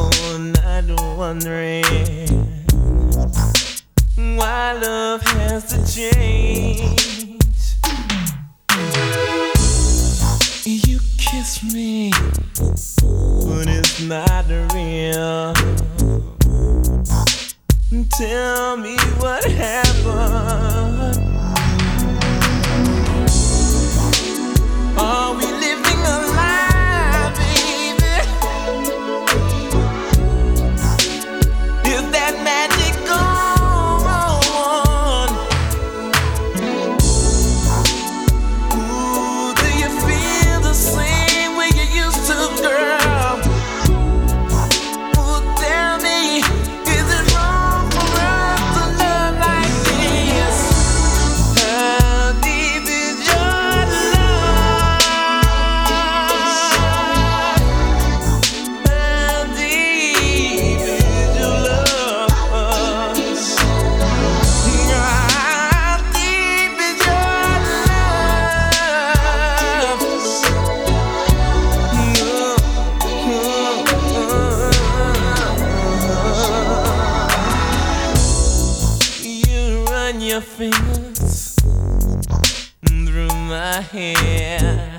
all night wondering why love has to change. fingers through my hair.